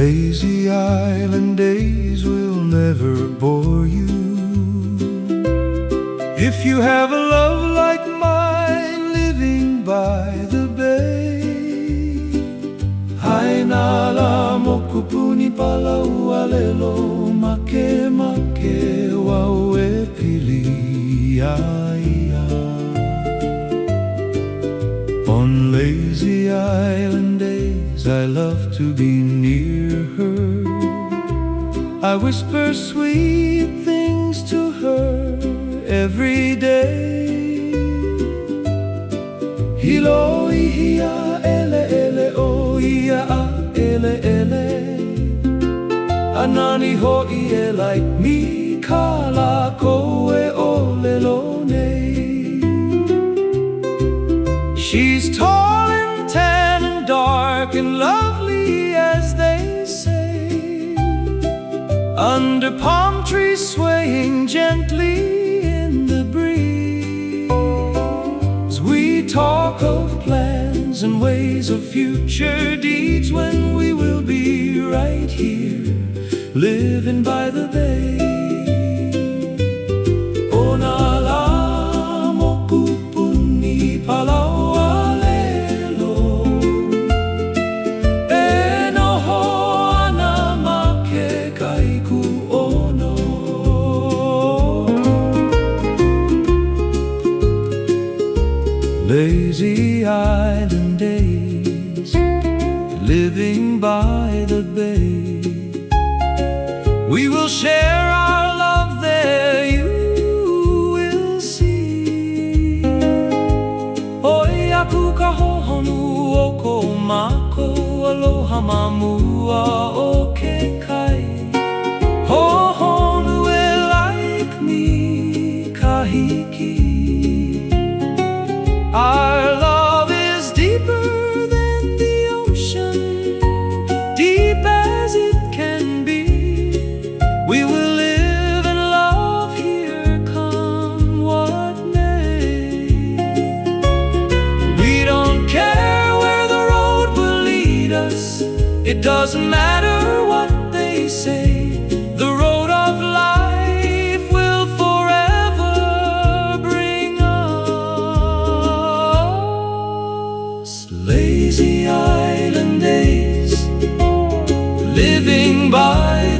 Lazy island days will never bore you If you have a love like mine living by the bay Hainala mokupuni pala ualelo make make wawe pili. On lazy island I love to be near her. I whisper sweet things to her every day. Hilo ihia ele ele o ia a ele ele. Anani ho i e like me kala ko e o lelo nei She's tall Under palm trees swaying gently in the breeze. We talk of plans and ways of future deeds When we will be right here living by the bay. Oh, Onala mokupuni Island days Living by the bay We will share our love there, you will see. Oi aku ka hohonu o ko mako aloha mamua o ke kai. Hohonu e like me kahiki. Our it doesn't matter what they say. The road of life will forever bring us lazy island days living by